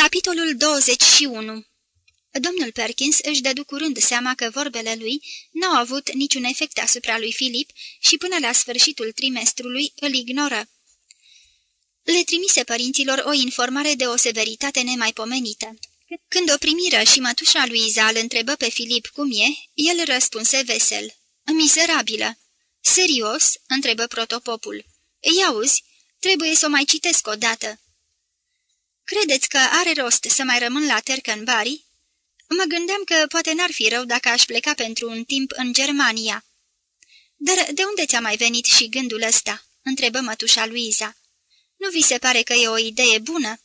Capitolul 21 Domnul Perkins își dădu curând seama că vorbele lui n-au avut niciun efect asupra lui Filip și până la sfârșitul trimestrului îl ignoră. Le trimise părinților o informare de o severitate nemaipomenită. Când o primiră și mătușa lui Iza îl întrebă pe Filip cum e, el răspunse vesel. Mizerabilă. Serios?" întrebă protopopul. Ei auzi, trebuie să o mai citesc odată." Credeți că are rost să mai rămân la Tercanbari? Mă gândeam că poate n-ar fi rău dacă aș pleca pentru un timp în Germania." Dar de unde ți-a mai venit și gândul ăsta?" întrebă mătușa Luiza. Nu vi se pare că e o idee bună?"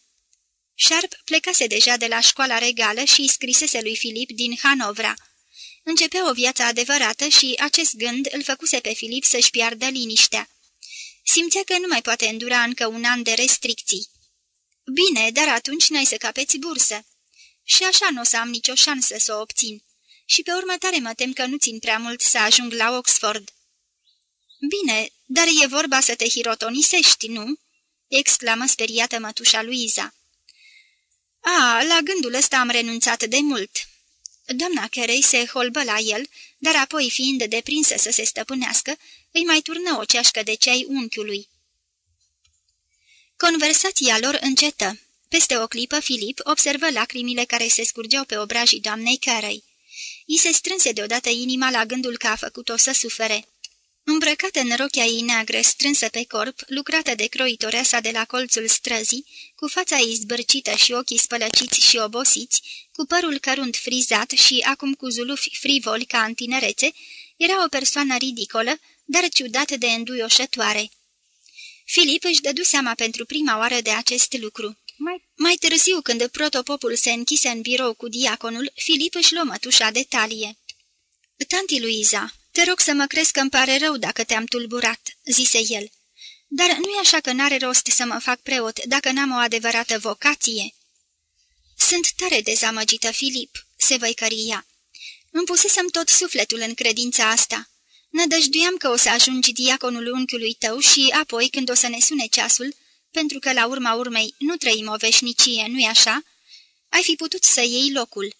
Sharp plecase deja de la școala regală și îi scrisese lui Filip din Hanovra. Începea o viață adevărată și acest gând îl făcuse pe Filip să-și piardă liniștea. Simțea că nu mai poate îndura încă un an de restricții. Bine, dar atunci n-ai să capeți bursă. Și așa nu o să am nicio șansă să o obțin. Și pe urmă tare mă tem că nu țin prea mult să ajung la Oxford. Bine, dar e vorba să te hirotonisești, nu?" exclamă speriată mătușa Luiza. A, la gândul ăsta am renunțat de mult." Doamna Carey se holbă la el, dar apoi, fiind deprinsă să se stăpânească, îi mai turnă o ceașcă de ceai unchiului. Conversația lor încetă. Peste o clipă, Filip observă lacrimile care se scurgeau pe obrajii doamnei Carey. I se strânse deodată inima la gândul că a făcut-o să sufere. Îmbrăcată în rochia ei neagră strânsă pe corp, lucrată de croitoreasa de la colțul străzii, cu fața ei zbârcită și ochii spălăciți și obosiți, cu părul cărunt frizat și acum cu zulufi frivoli ca în tinerețe, era o persoană ridicolă, dar ciudat de înduioșătoare. Filip își dădu seama pentru prima oară de acest lucru. Mai, mai târziu, când protopopul se închise în birou cu diaconul, Filip își luă mătușa de talie. Tanti Luiza, te rog să mă crezi că îmi pare rău dacă te-am tulburat," zise el. Dar nu-i așa că n-are rost să mă fac preot dacă n-am o adevărată vocație?" Sunt tare dezamăgită, Filip," se văicăria. Îmi pusesem tot sufletul în credința asta. Nădăjduiam că o să ajungi diaconul unchiului tău și apoi, când o să ne sune ceasul, pentru că la urma urmei nu trăim o veșnicie, nu-i așa? Ai fi putut să iei locul."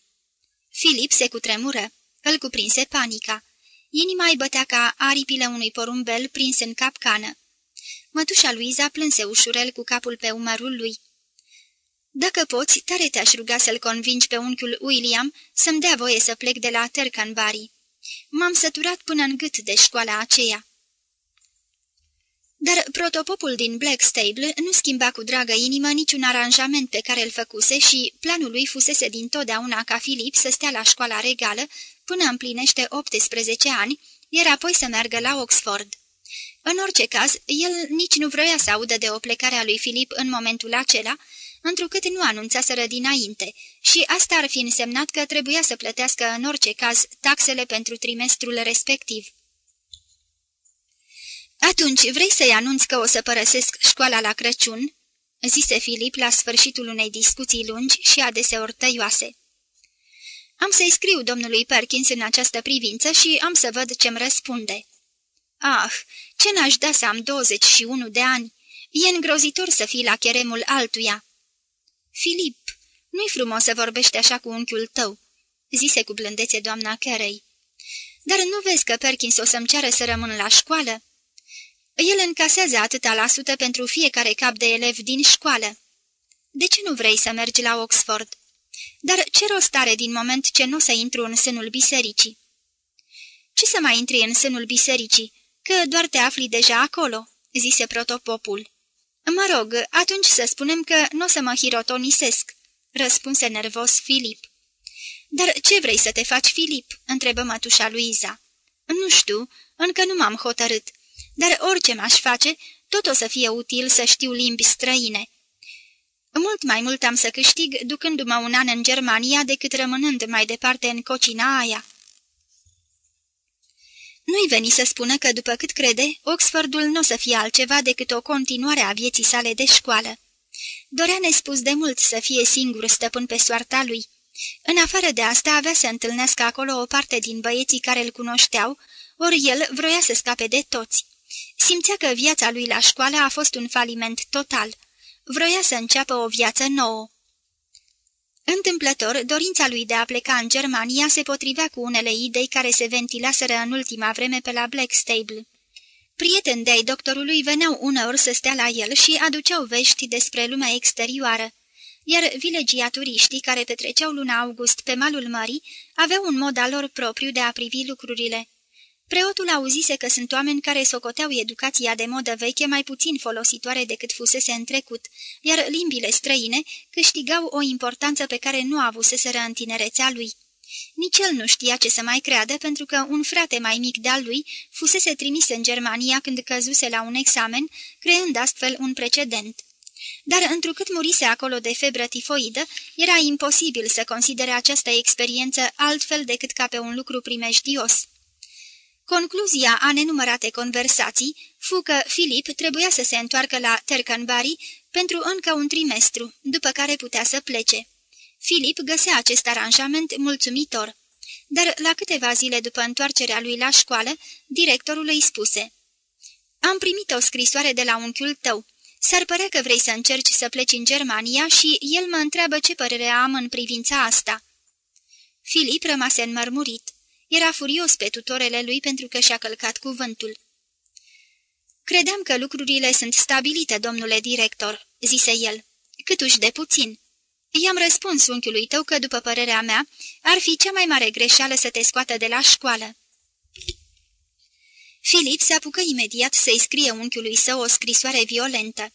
Filip se cutremură. Îl cuprinse panica. Inima îi bătea ca aripile unui porumbel prins în capcană. Mătușa Luiza plânse ușurel cu capul pe umărul lui. Dacă poți, tare te-aș ruga să-l convingi pe unchiul William să-mi dea voie să plec de la Tercanbari. M-am săturat până în gât de școala aceea." Dar protopopul din Blackstable nu schimba cu dragă inimă niciun aranjament pe care îl făcuse și planul lui fusese dintotdeauna ca Filip să stea la școala regală până împlinește 18 ani, iar apoi să meargă la Oxford. În orice caz, el nici nu vroia să audă de o plecare a lui Filip în momentul acela, întrucât nu anunțaseră dinainte, și asta ar fi însemnat că trebuia să plătească în orice caz taxele pentru trimestrul respectiv. Atunci, vrei să-i anunți că o să părăsesc școala la Crăciun?" zise Filip la sfârșitul unei discuții lungi și adeseori tăioase. Am să-i scriu domnului Perkins în această privință și am să văd ce-mi răspunde." Ah, ce n-aș da să am 21 de ani! E îngrozitor să fii la cheremul altuia." Filip, nu-i frumos să vorbești așa cu unchiul tău," zise cu blândețe doamna Carey. Dar nu vezi că Perkins o să-mi ceară să rămân la școală?" El încasează atâta la sută pentru fiecare cap de elev din școală." De ce nu vrei să mergi la Oxford?" Dar ce rost are din moment ce nu o să intru în sânul bisericii?" Ce să mai intri în sânul bisericii, că doar te afli deja acolo," zise protopopul. Mă rog, atunci să spunem că nu o să mă hirotonisesc," răspunse nervos Filip. Dar ce vrei să te faci, Filip?" întrebă mătușa Luiza. Nu știu, încă nu m-am hotărât, dar orice m-aș face, tot o să fie util să știu limbi străine." Mult mai mult am să câștig ducându-mă un an în Germania decât rămânând mai departe în cocina aia." Nu-i veni să spună că, după cât crede, Oxfordul nu o să fie altceva decât o continuare a vieții sale de școală. Dorea nespus de mult să fie singur stăpân pe soarta lui. În afară de asta avea să întâlnească acolo o parte din băieții care îl cunoșteau, ori el vroia să scape de toți. Simțea că viața lui la școală a fost un faliment total. Vroia să înceapă o viață nouă. Întâmplător, dorința lui de a pleca în Germania se potrivea cu unele idei care se ventilaseră în ultima vreme pe la Blackstable. Prieteni de-ai doctorului veneau uneori să stea la el și aduceau vești despre lumea exterioară, iar vilegiaturiștii care petreceau luna august pe malul mării aveau un mod al lor propriu de a privi lucrurile. Preotul auzise că sunt oameni care socoteau educația de modă veche mai puțin folositoare decât fusese în trecut, iar limbile străine câștigau o importanță pe care nu avuseseră în tinerețea lui. Nici el nu știa ce să mai creadă, pentru că un frate mai mic de-al lui fusese trimis în Germania când căzuse la un examen, creând astfel un precedent. Dar întrucât murise acolo de febră tifoidă, era imposibil să considere această experiență altfel decât ca pe un lucru primejdios. Concluzia a nenumărate conversații fu că Filip trebuia să se întoarcă la Tercanbury pentru încă un trimestru, după care putea să plece. Filip găsea acest aranjament mulțumitor. Dar la câteva zile după întoarcerea lui la școală, directorul îi spuse Am primit o scrisoare de la unchiul tău. S-ar părea că vrei să încerci să pleci în Germania și el mă întreabă ce părere am în privința asta." Filip rămase înmărmurit. Era furios pe tutorele lui pentru că și-a călcat cuvântul. Credeam că lucrurile sunt stabilite, domnule director," zise el. Câtuși de puțin." I-am răspuns unchiului tău că, după părerea mea, ar fi cea mai mare greșeală să te scoată de la școală." Filip se apucă imediat să-i scrie unchiului său o scrisoare violentă.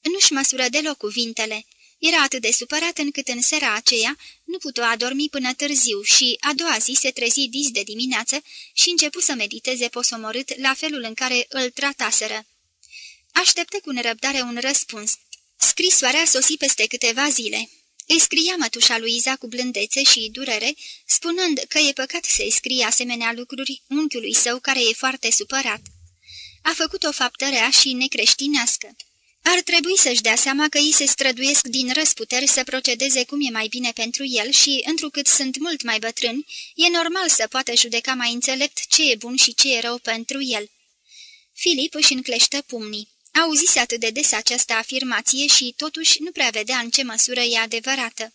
Nu-și măsură deloc cuvintele. Era atât de supărat încât în seara aceea nu putea adormi până târziu și a doua zi se trezi dis de dimineață și începu să mediteze posomorât la felul în care îl trataseră. Așteptă cu nerăbdare un răspuns. Scrisoarea sosi peste câteva zile. Îi scria mătușa Luiza cu blândețe și durere, spunând că e păcat să-i scrie asemenea lucruri unchiului său care e foarte supărat. A făcut o faptă rea și necreștinească. Ar trebui să-și dea seama că ei se străduiesc din răsputeri să procedeze cum e mai bine pentru el și, întrucât sunt mult mai bătrâni, e normal să poată judeca mai înțelept ce e bun și ce e rău pentru el. Filip își încleștă pumnii. Auzise atât de des această afirmație și totuși nu prea vedea în ce măsură e adevărată.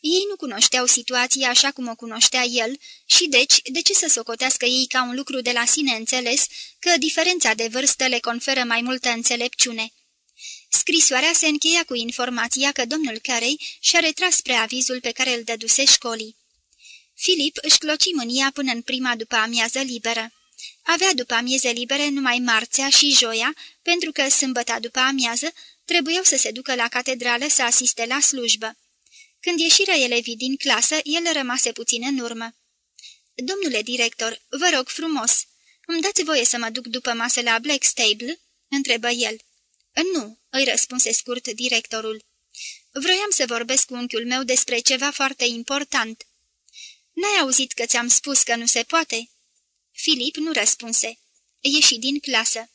Ei nu cunoșteau situația așa cum o cunoștea el și deci, de ce să socotească ei ca un lucru de la sine înțeles că diferența de vârstă le conferă mai multă înțelepciune? Scrisoarea se încheia cu informația că domnul Carey și-a retras spre avizul pe care îl dăduse școlii. Filip își cloci mânia până în prima după amiază liberă. Avea după amieze libere numai marțea și joia, pentru că sâmbăta după amiază trebuiau să se ducă la catedrală să asiste la slujbă. Când ieșiră elevii din clasă, el rămase puțin în urmă. Domnule director, vă rog frumos, îmi dați voie să mă duc după masă la Blackstable?" întrebă el. Nu," îi răspunse scurt directorul. Vroiam să vorbesc cu unchiul meu despre ceva foarte important." N-ai auzit că ți-am spus că nu se poate?" Filip nu răspunse. Ieși din clasă.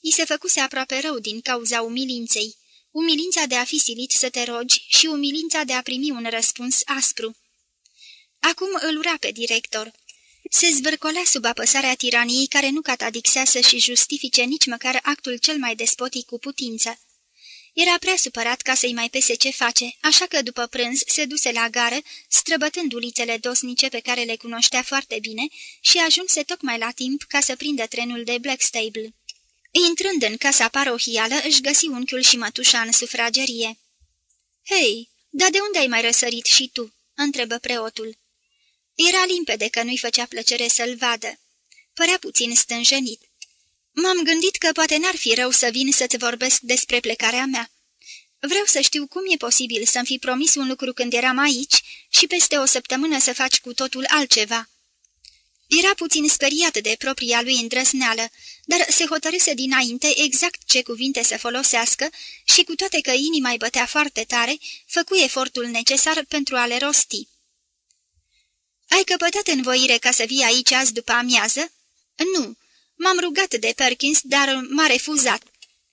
I se făcuse aproape rău din cauza umilinței. Umilința de a fi silit să te rogi și umilința de a primi un răspuns aspru. Acum îl ura pe director. Se zvârcolea sub apăsarea tiraniei care nu catadixea să-și justifice nici măcar actul cel mai despotic cu putință. Era prea supărat ca să-i mai pese ce face, așa că după prânz se duse la gară, străbătând ulițele dosnice pe care le cunoștea foarte bine și ajunse tocmai la timp ca să prindă trenul de Blackstable. Intrând în casa parohială, își găsi unchiul și mătușa în sufragerie. Hei, dar de unde ai mai răsărit și tu?" întrebă preotul. Era limpede că nu-i făcea plăcere să-l vadă. Părea puțin stânjenit. M-am gândit că poate n-ar fi rău să vin să-ți vorbesc despre plecarea mea. Vreau să știu cum e posibil să-mi fi promis un lucru când eram aici și peste o săptămână să faci cu totul altceva." Era puțin speriat de propria lui îndrăsneală, dar se hotărâse dinainte exact ce cuvinte să folosească și cu toate că inima îi bătea foarte tare, făcu efortul necesar pentru a le rosti. Ai căpătat învoire ca să vii aici azi după amiază?" Nu, M-am rugat de Perkins, dar m-a refuzat.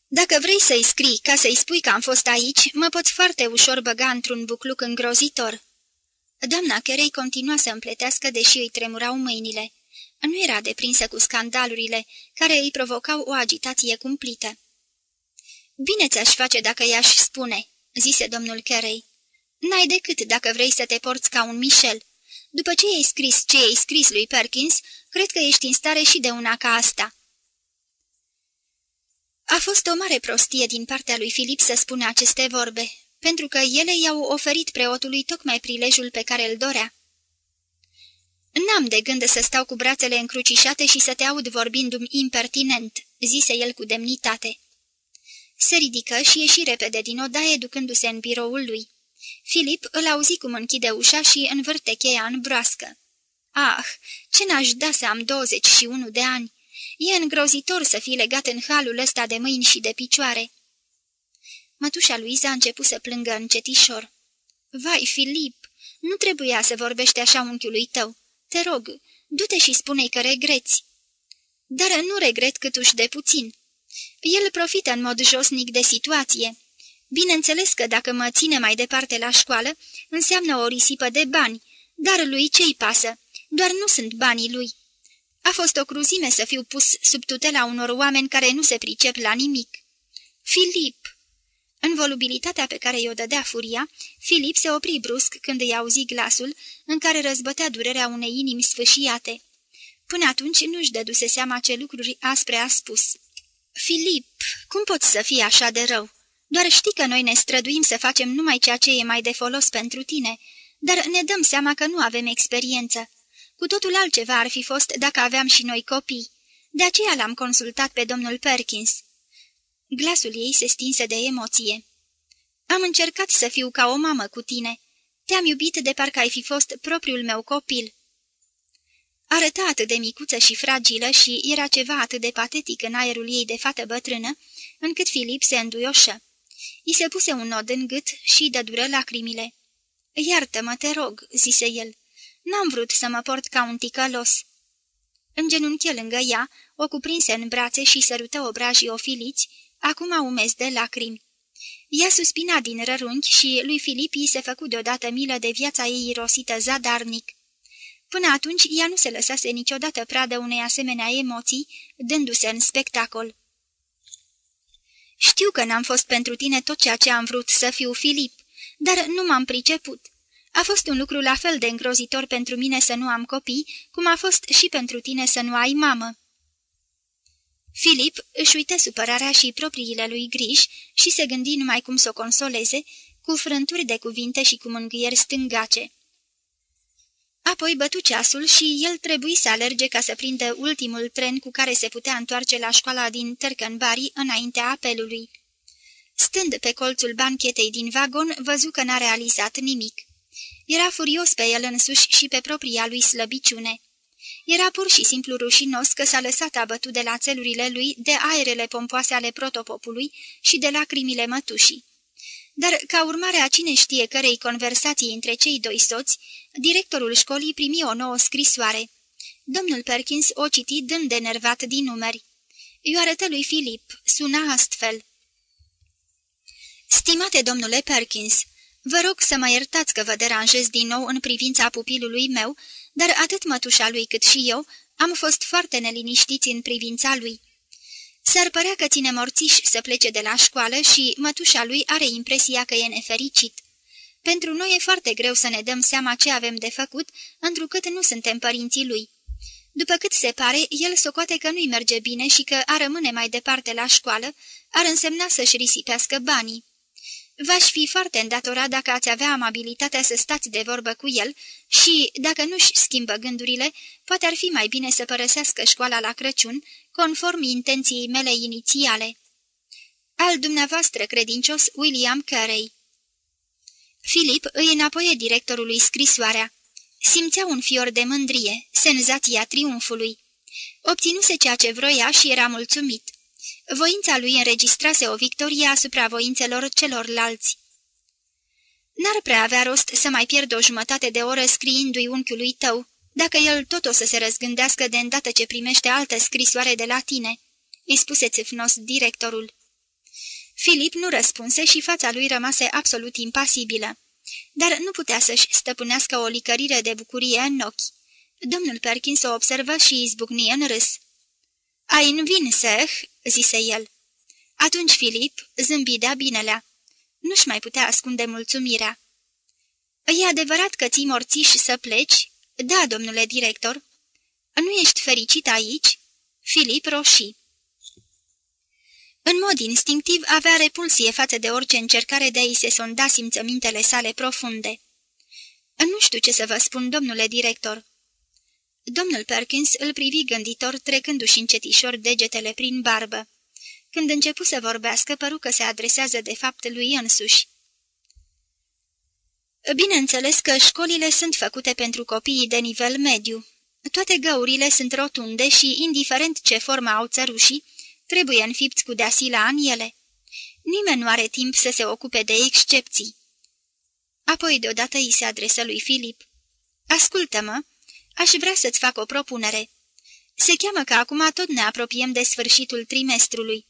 Dacă vrei să-i scrii ca să-i spui că am fost aici, mă poți foarte ușor băga într-un bucluc îngrozitor." Doamna Carey continua să împletească, deși îi tremurau mâinile. Nu era deprinsă cu scandalurile, care îi provocau o agitație cumplită. Bine ți-aș face dacă i-aș spune," zise domnul Carey. N-ai decât dacă vrei să te porți ca un Michel. După ce ai scris ce ai scris lui Perkins, cred că ești în stare și de una ca asta." A fost o mare prostie din partea lui Filip să spună aceste vorbe, pentru că ele i-au oferit preotului tocmai prilejul pe care îl dorea. N-am de gând să stau cu brațele încrucișate și să te aud vorbindu-mi impertinent," zise el cu demnitate. Se ridică și ieși repede din odaie, ducându-se în biroul lui. Filip îl auzi cum închide ușa și învârte cheia în broască. Ah, ce n-aș da să am 21 de ani! E îngrozitor să fii legat în halul ăsta de mâini și de picioare." Mătușa Luiza a început să plângă încetișor. Vai, Filip, nu trebuia să vorbești așa unchiului tău. Te rog, du-te și spune-i că regreți." Dar nu regret câtuși de puțin. El profită în mod josnic de situație. Bineînțeles că dacă mă ține mai departe la școală, înseamnă o risipă de bani, dar lui ce-i pasă? Doar nu sunt banii lui. A fost o cruzime să fiu pus sub tutela unor oameni care nu se pricep la nimic. Filip! În volubilitatea pe care i-o dădea furia, Filip se opri brusc când îi auzi glasul în care răzbătea durerea unei inimi sfâșiate. Până atunci nu-și dăduse seama ce lucruri aspre a spus. Filip, cum poți să fii așa de rău? Doar știi că noi ne străduim să facem numai ceea ce e mai de folos pentru tine, dar ne dăm seama că nu avem experiență. Cu totul altceva ar fi fost dacă aveam și noi copii. De aceea l-am consultat pe domnul Perkins. Glasul ei se stinse de emoție. Am încercat să fiu ca o mamă cu tine. Te-am iubit de parcă ai fi fost propriul meu copil. Arăta atât de micuță și fragilă și era ceva atât de patetic în aerul ei de fată bătrână, încât Filip se înduioșă. I se puse un nod în gât și dă dură lacrimile. Iartă-mă, te rog," zise el. N-am vrut să mă port ca un ticălos." genunchi lângă ea, o cuprinse în brațe și sărută obrajii ofiliți, acum umez de lacrimi. Ea suspina din rărunchi și lui Filip i se făcu deodată milă de viața ei irosită zadarnic. Până atunci ea nu se lăsase niciodată pradă unei asemenea emoții, dându-se în spectacol. Știu că n-am fost pentru tine tot ceea ce am vrut să fiu, Filip, dar nu m-am priceput. A fost un lucru la fel de îngrozitor pentru mine să nu am copii, cum a fost și pentru tine să nu ai mamă. Filip își uită supărarea și propriile lui griji și se gândi numai cum să o consoleze, cu frânturi de cuvinte și cu mângâieri stângace. Apoi bătu ceasul și el trebuie să alerge ca să prindă ultimul tren cu care se putea întoarce la școala din Tărcănbari înaintea apelului. Stând pe colțul banchetei din vagon, văzu că n-a realizat nimic. Era furios pe el însuși și pe propria lui slăbiciune. Era pur și simplu rușinos că s-a lăsat abătut de la țelurile lui de aerele pompoase ale protopopului și de lacrimile mătușii. Dar, ca urmare a cine știe cărei conversații între cei doi soți, directorul școlii primi o nouă scrisoare. Domnul Perkins o citi dând de nervat din numeri. Eu arătă lui Filip, suna astfel. Stimate domnule Perkins, vă rog să mă iertați că vă deranjez din nou în privința pupilului meu, dar atât mătușa lui cât și eu am fost foarte neliniștiți în privința lui. S-ar părea că ține morțiș să plece de la școală și mătușa lui are impresia că e nefericit. Pentru noi e foarte greu să ne dăm seama ce avem de făcut, întrucât nu suntem părinții lui. După cât se pare, el socoate că nu-i merge bine și că a rămâne mai departe la școală ar însemna să-și risipească banii. V-aș fi foarte îndatorat dacă ați avea amabilitatea să stați de vorbă cu el și, dacă nu-și schimbă gândurile, poate ar fi mai bine să părăsească școala la Crăciun, conform intenției mele inițiale. Al dumneavoastră credincios William Carey Filip îi înapoie directorului scrisoarea. Simțea un fior de mândrie, senzația triumfului. Obținuse ceea ce vroia și era mulțumit. Voința lui înregistrase o victorie asupra voințelor celorlalți. N-ar prea avea rost să mai pierd o jumătate de oră scriindu-i unchiului tău, dacă el tot o să se răzgândească de îndată ce primește altă scrisoare de la tine," îi spuse țâfnos directorul. Filip nu răspunse și fața lui rămase absolut impasibilă, dar nu putea să-și stăpânească o licărire de bucurie în ochi. Domnul Perkins o observă și izbucni în râs. Ai în vin, seh?" zise el. Atunci Filip zâmbi de-a binelea. Nu-și mai putea ascunde mulțumirea. E adevărat că ții morțiși să pleci?" Da, domnule director." Nu ești fericit aici?" Filip roșii. În mod instinctiv avea repulsie față de orice încercare de a-i se sonda simțămintele sale profunde. Nu știu ce să vă spun, domnule director." Domnul Perkins îl privi gânditor, trecându-și încetișor degetele prin barbă. Când începu să vorbească, păru că se adresează de fapt lui însuși. Bineînțeles că școlile sunt făcute pentru copiii de nivel mediu. Toate găurile sunt rotunde și, indiferent ce formă au țărușii, trebuie înfipți cu deasila în ele. Nimeni nu are timp să se ocupe de excepții. Apoi deodată îi se adresă lui Filip. Ascultă-mă, aș vrea să-ți fac o propunere. Se cheamă că acum tot ne apropiem de sfârșitul trimestrului.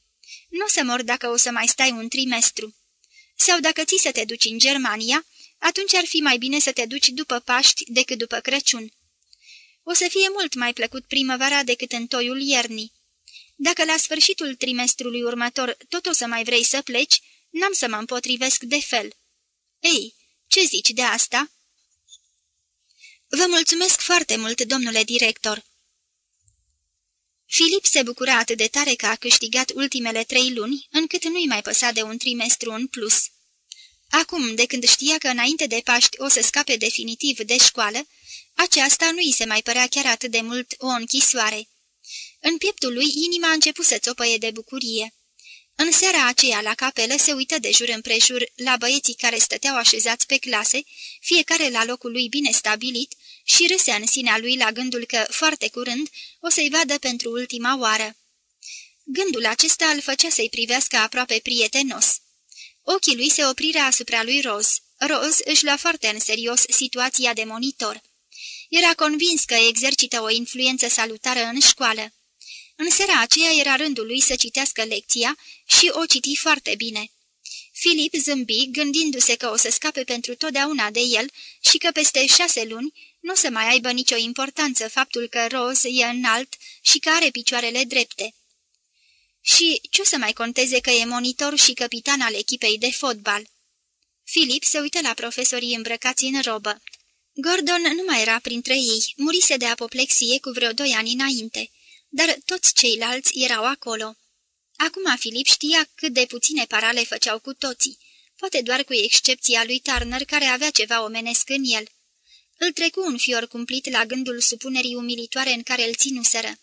Nu să mor dacă o să mai stai un trimestru. Sau dacă ți să te duci în Germania, atunci ar fi mai bine să te duci după Paști decât după Crăciun. O să fie mult mai plăcut primăvara decât în toiul iernii. Dacă la sfârșitul trimestrului următor tot o să mai vrei să pleci, n-am să mă împotrivesc de fel. Ei, ce zici de asta?" Vă mulțumesc foarte mult, domnule director." Filip se bucura atât de tare că a câștigat ultimele trei luni, încât nu-i mai păsa de un trimestru în plus. Acum, de când știa că înainte de Paști o să scape definitiv de școală, aceasta nu i se mai părea chiar atât de mult o închisoare. În pieptul lui inima a început să țopăie de bucurie. În seara aceea la capelă se uită de jur împrejur la băieții care stăteau așezați pe clase, fiecare la locul lui bine stabilit, și râsea în sinea lui la gândul că, foarte curând, o să-i vadă pentru ultima oară. Gândul acesta îl făcea să-i privească aproape prietenos. Ochii lui se opriră asupra lui Roz. Roz își lua foarte în serios situația de monitor. Era convins că exercită o influență salutară în școală. În seara aceea era rândul lui să citească lecția și o citi foarte bine. Filip zâmbi, gândindu-se că o să scape pentru totdeauna de el și că peste șase luni nu să mai aibă nicio importanță faptul că Rose e înalt și că are picioarele drepte. Și ce o să mai conteze că e monitor și capitan al echipei de fotbal? Filip se uită la profesorii îmbrăcați în robă. Gordon nu mai era printre ei, murise de apoplexie cu vreo doi ani înainte, dar toți ceilalți erau acolo. Acum Filip știa cât de puține parale făceau cu toții, poate doar cu excepția lui Turner, care avea ceva omenesc în el. Îl trecu un fior cumplit la gândul supunerii umilitoare în care îl ținuseră.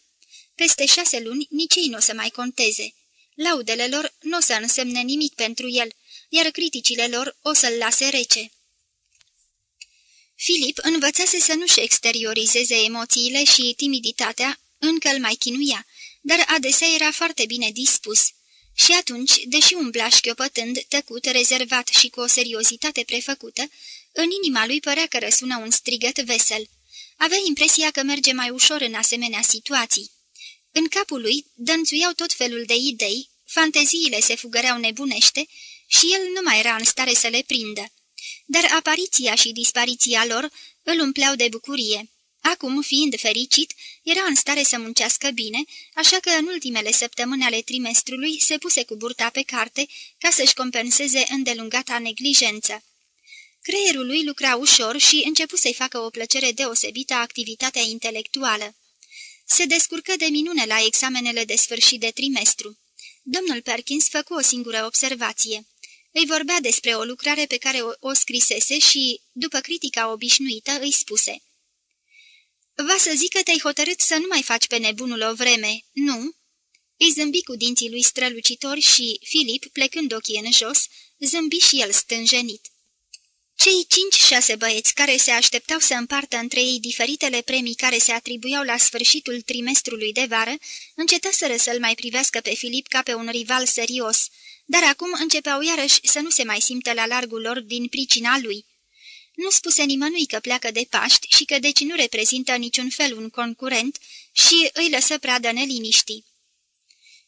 Peste șase luni nici ei nu o să mai conteze. Laudele lor nu o să însemne nimic pentru el, iar criticile lor o să-l lase rece. Filip învățase să nu-și exteriorizeze emoțiile și timiditatea, încă îl mai chinuia, dar adesea era foarte bine dispus. Și atunci, deși umbla șchiopătând, tăcut, rezervat și cu o seriozitate prefăcută, în inima lui părea că răsună un strigăt vesel. Avea impresia că merge mai ușor în asemenea situații. În capul lui dănțuiau tot felul de idei, fanteziile se fugăreau nebunește și el nu mai era în stare să le prindă. Dar apariția și dispariția lor îl umpleau de bucurie. Acum, fiind fericit, era în stare să muncească bine, așa că în ultimele săptămâni ale trimestrului se puse cu burta pe carte ca să-și compenseze îndelungata neglijență. Creierul lui lucra ușor și începu să-i facă o plăcere deosebită activitatea intelectuală. Se descurcă de minune la examenele de sfârșit de trimestru. Domnul Perkins făcu o singură observație. Îi vorbea despre o lucrare pe care o, o scrisese și, după critica obișnuită, îi spuse Va să zic că te-ai hotărât să nu mai faci pe nebunul o vreme, nu?" Îi zâmbi cu dinții lui strălucitori și, Filip, plecând ochii în jos, zâmbi și el stânjenit. Cei cinci-șase băieți care se așteptau să împartă între ei diferitele premii care se atribuiau la sfârșitul trimestrului de vară, încetaseră să-l mai privească pe Filip ca pe un rival serios, dar acum începeau iarăși să nu se mai simtă la largul lor din pricina lui. Nu spuse nimănui că pleacă de Paști și că deci nu reprezintă niciun fel un concurent și îi lăsă pradă neliniștii.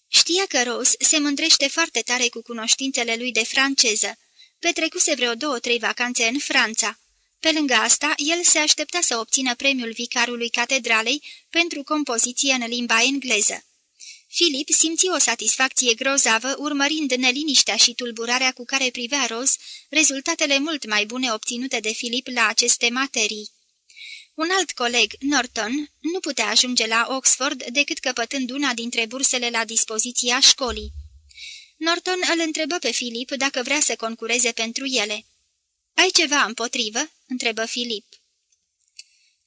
Știa că Rose se mândrește foarte tare cu cunoștințele lui de franceză, petrecuse vreo două-trei vacanțe în Franța. Pe lângă asta, el se aștepta să obțină premiul vicarului catedralei pentru compoziție în limba engleză. Filip simți o satisfacție grozavă, urmărind neliniștea și tulburarea cu care privea Roz rezultatele mult mai bune obținute de Filip la aceste materii. Un alt coleg, Norton, nu putea ajunge la Oxford decât căpătând una dintre bursele la dispoziția școlii. Norton îl întrebă pe Filip dacă vrea să concureze pentru ele. Ai ceva împotrivă?" întrebă Filip.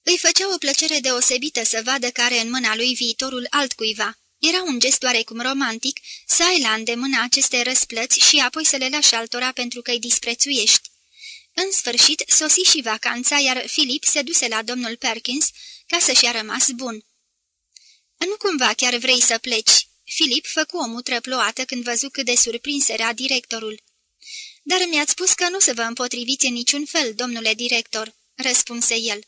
Îi făcea o plăcere deosebită să vadă care în mâna lui viitorul altcuiva. Era un gest oarecum romantic să ai la îndemână aceste răsplăți și apoi să le lași altora pentru că îi disprețuiești. În sfârșit, sosi și vacanța, iar Filip se duse la domnul Perkins ca să-și-a rămas bun. Nu cumva chiar vrei să pleci?" Filip făcu o mutră ploată când văzu cât de surprins era directorul. Dar mi-ați spus că nu se vă împotriviți în niciun fel, domnule director," răspunse el.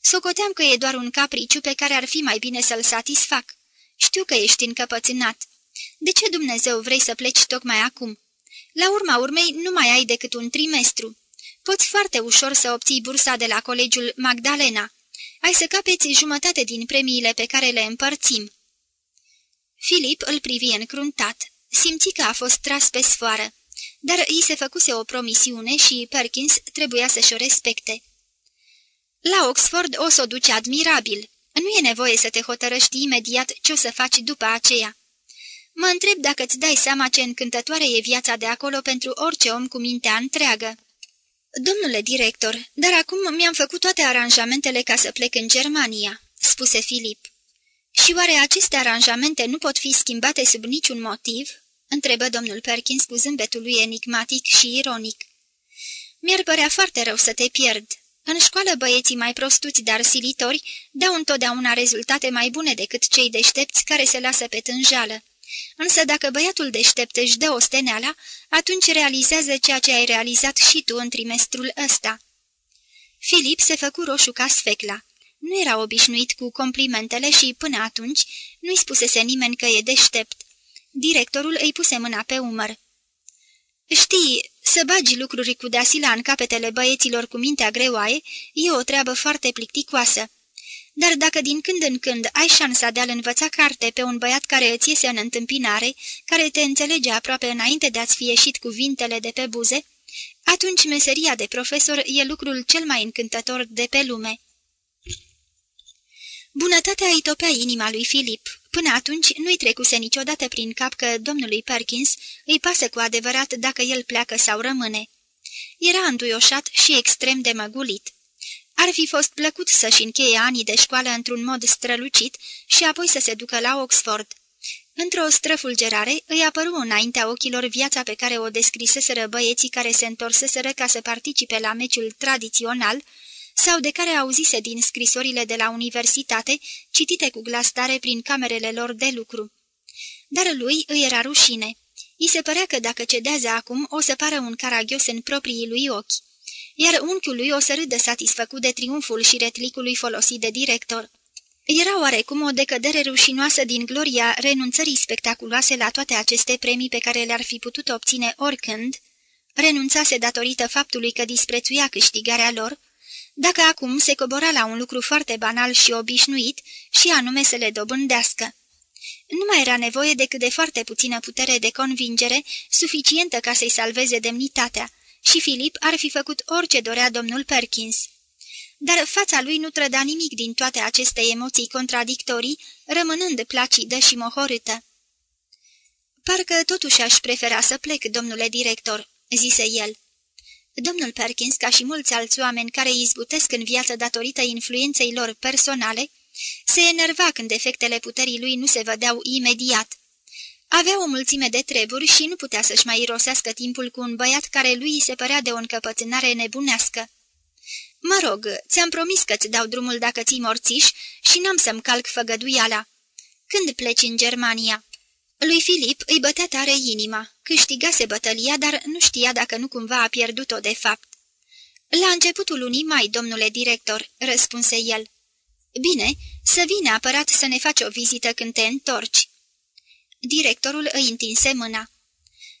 Socoteam că e doar un capriciu pe care ar fi mai bine să-l satisfac. Știu că ești încăpățânat. De ce Dumnezeu vrei să pleci tocmai acum? La urma urmei nu mai ai decât un trimestru. Poți foarte ușor să obții bursa de la colegiul Magdalena. Ai să capeți jumătate din premiile pe care le împărțim. Filip îl privi încruntat. Simți că a fost tras pe sfoară, dar îi se făcuse o promisiune și Perkins trebuia să-și o respecte. La Oxford o să o duci admirabil. Nu e nevoie să te hotărăști imediat ce o să faci după aceea. Mă întreb dacă îți dai seama ce încântătoare e viața de acolo pentru orice om cu mintea întreagă. Domnule director, dar acum mi-am făcut toate aranjamentele ca să plec în Germania," spuse Filip. Și oare aceste aranjamente nu pot fi schimbate sub niciun motiv?" întrebă domnul Perkins cu zâmbetul lui enigmatic și ironic. Mi-ar părea foarte rău să te pierd. În școală băieții mai prostuți, dar silitori, dau întotdeauna rezultate mai bune decât cei deștepți care se lasă pe tânjală. Însă dacă băiatul deștept își dă o steneala, atunci realizează ceea ce ai realizat și tu în trimestrul ăsta. Filip se făcu roșu ca sfecla. Nu era obișnuit cu complimentele și, până atunci, nu-i spusese nimeni că e deștept. Directorul îi puse mâna pe umăr. Știi, să bagi lucruri cu deasila în capetele băieților cu mintea greoaie e o treabă foarte plicticoasă. Dar dacă din când în când ai șansa de a-l învăța carte pe un băiat care îți iese în întâmpinare, care te înțelege aproape înainte de a-ți fi ieșit cuvintele de pe buze, atunci meseria de profesor e lucrul cel mai încântător de pe lume. Bunătatea îi topea inima lui Filip. Până atunci nu-i trecuse niciodată prin cap că domnului Perkins îi pasă cu adevărat dacă el pleacă sau rămâne. Era înduioșat și extrem de măgulit. Ar fi fost plăcut să-și încheie anii de școală într-un mod strălucit și apoi să se ducă la Oxford. Într-o străfulgerare îi apăru înaintea ochilor viața pe care o descriseseră băieții care se întorseseră ca să participe la meciul tradițional sau de care auzise din scrisorile de la universitate, citite cu glas tare prin camerele lor de lucru. Dar lui îi era rușine. I se părea că dacă cedează acum, o să pară un caragios în proprii lui ochi. Iar unchiul lui o să râdă satisfăcut de triumful și retlicului folosit de director. Era oarecum o decădere rușinoasă din gloria renunțării spectaculoase la toate aceste premii pe care le-ar fi putut obține oricând, renunțase datorită faptului că disprețuia câștigarea lor, dacă acum se cobora la un lucru foarte banal și obișnuit și anume să le dobândească. Nu mai era nevoie decât de foarte puțină putere de convingere, suficientă ca să-i salveze demnitatea, și Filip ar fi făcut orice dorea domnul Perkins. Dar fața lui nu trăda nimic din toate aceste emoții contradictorii, rămânând placidă și mohorâtă. Parcă totuși aș prefera să plec, domnule director," zise el. Domnul Perkins, ca și mulți alți oameni care izbutesc în viață datorită influenței lor personale, se enerva când efectele puterii lui nu se vedeau imediat. Avea o mulțime de treburi și nu putea să-și mai irosească timpul cu un băiat care lui se părea de o încăpățânare nebunească. Mă rog, ți-am promis că-ți dau drumul dacă ții morțiș și n-am să-mi calc făgăduiala. Când pleci în Germania?" Lui Filip îi bătea tare inima, câștigase bătălia, dar nu știa dacă nu cumva a pierdut-o de fapt. La începutul lunii mai, domnule director," răspunse el. Bine, să vii neapărat să ne faci o vizită când te întorci." Directorul îi întinse mâna.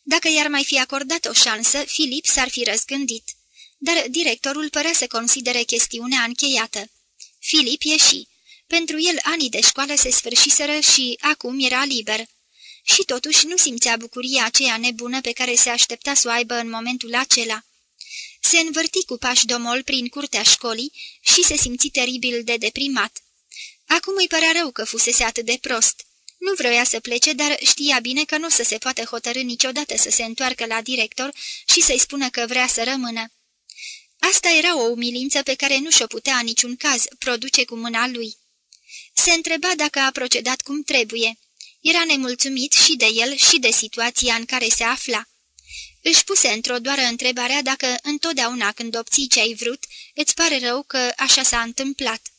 Dacă i-ar mai fi acordat o șansă, Filip s-ar fi răzgândit. Dar directorul părea să considere chestiunea încheiată. Filip ieși. Pentru el anii de școală se sfârșiseră și acum era liber. Și totuși nu simțea bucuria aceea nebună pe care se aștepta să o aibă în momentul acela. Se învârti cu pași domol prin curtea școlii și se simți teribil de deprimat. Acum îi părea rău că fusese atât de prost. Nu vroia să plece, dar știa bine că nu o să se poată hotărâ niciodată să se întoarcă la director și să-i spună că vrea să rămână. Asta era o umilință pe care nu și-o putea în niciun caz produce cu mâna lui. Se întreba dacă a procedat cum trebuie. Era nemulțumit și de el și de situația în care se afla. Își puse într-o doară întrebarea dacă întotdeauna când obții ce ai vrut, îți pare rău că așa s-a întâmplat.